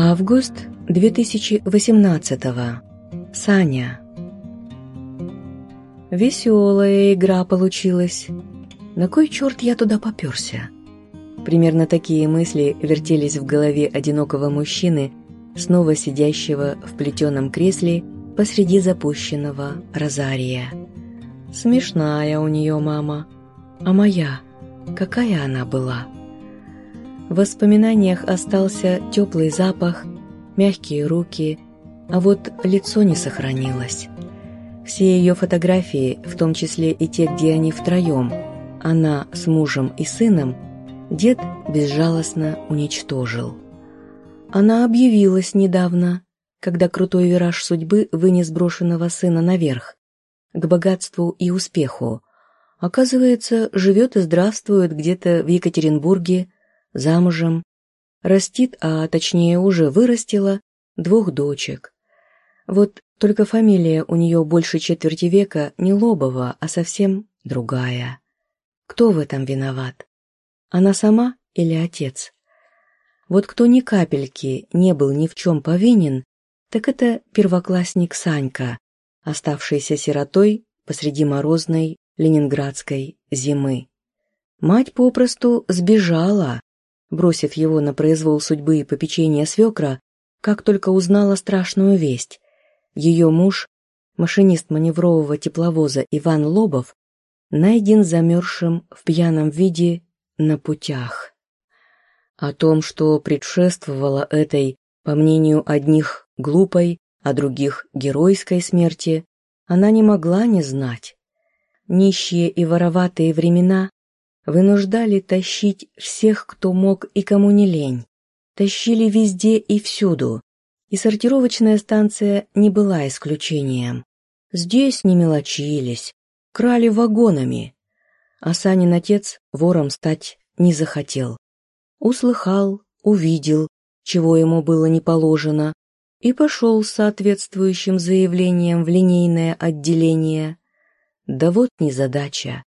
Август 2018 Саня. Веселая игра получилась. На кой черт я туда поперся? Примерно такие мысли вертелись в голове одинокого мужчины, снова сидящего в плетеном кресле посреди запущенного розария. Смешная у нее мама. А моя, какая она была? В воспоминаниях остался теплый запах, мягкие руки, а вот лицо не сохранилось. Все ее фотографии, в том числе и те, где они втроем, она с мужем и сыном, дед безжалостно уничтожил. Она объявилась недавно, когда крутой вираж судьбы вынес брошенного сына наверх, к богатству и успеху. Оказывается, живет и здравствует где-то в Екатеринбурге, замужем, растит, а точнее уже вырастила, двух дочек. Вот только фамилия у нее больше четверти века не Лобова, а совсем другая. Кто в этом виноват? Она сама или отец? Вот кто ни капельки не был ни в чем повинен, так это первоклассник Санька, оставшийся сиротой посреди морозной ленинградской зимы. Мать попросту сбежала, бросив его на произвол судьбы и попечения свекра, как только узнала страшную весть. Ее муж, машинист маневрового тепловоза Иван Лобов, найден замерзшим в пьяном виде на путях. О том, что предшествовало этой, по мнению одних, глупой, а других геройской смерти, она не могла не знать. Нищие и вороватые времена вынуждали тащить всех, кто мог и кому не лень. Тащили везде и всюду, и сортировочная станция не была исключением. Здесь не мелочились, крали вагонами, а Санин отец вором стать не захотел. Услыхал, увидел, чего ему было не положено, и пошел с соответствующим заявлением в линейное отделение. Да вот незадача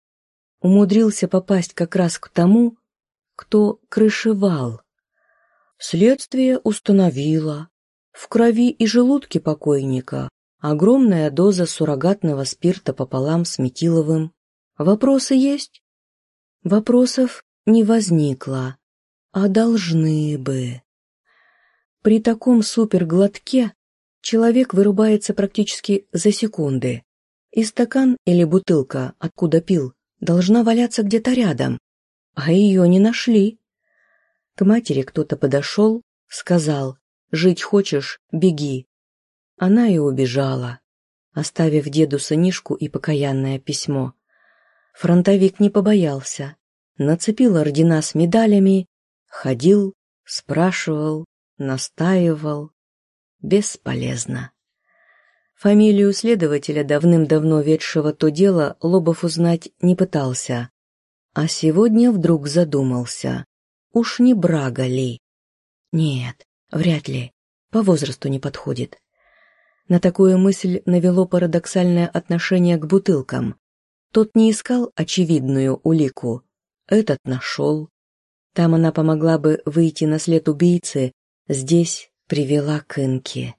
умудрился попасть как раз к тому, кто крышевал. Следствие установило, в крови и желудке покойника огромная доза суррогатного спирта пополам с метиловым. Вопросы есть? Вопросов не возникло, а должны бы. При таком суперглотке человек вырубается практически за секунды, и стакан или бутылка, откуда пил, должна валяться где-то рядом, а ее не нашли. К матери кто-то подошел, сказал «Жить хочешь? Беги». Она и убежала, оставив деду сынишку и покаянное письмо. Фронтовик не побоялся, нацепил ордена с медалями, ходил, спрашивал, настаивал. Бесполезно. Фамилию следователя, давным-давно ведшего то дело, Лобов узнать не пытался. А сегодня вдруг задумался. Уж не Брага ли? Нет, вряд ли. По возрасту не подходит. На такую мысль навело парадоксальное отношение к бутылкам. Тот не искал очевидную улику. Этот нашел. Там она помогла бы выйти на след убийцы, здесь привела к Инке.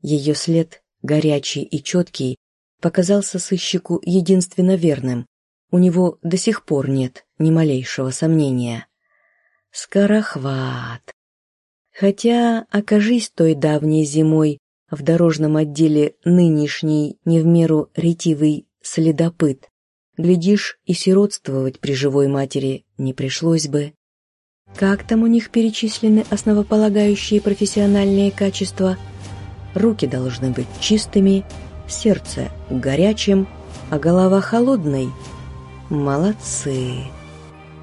Ее след горячий и четкий, показался сыщику единственно верным. У него до сих пор нет ни малейшего сомнения. Скорохват. Хотя, окажись той давней зимой в дорожном отделе нынешний не в меру ретивый следопыт, глядишь, и сиротствовать при живой матери не пришлось бы. Как там у них перечислены основополагающие профессиональные качества – руки должны быть чистыми, сердце горячим, а голова холодной. Молодцы.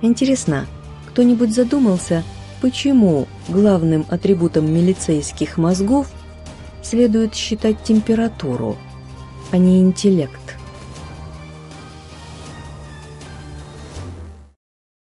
Интересно, кто-нибудь задумался, почему главным атрибутом милицейских мозгов следует считать температуру, а не интеллект?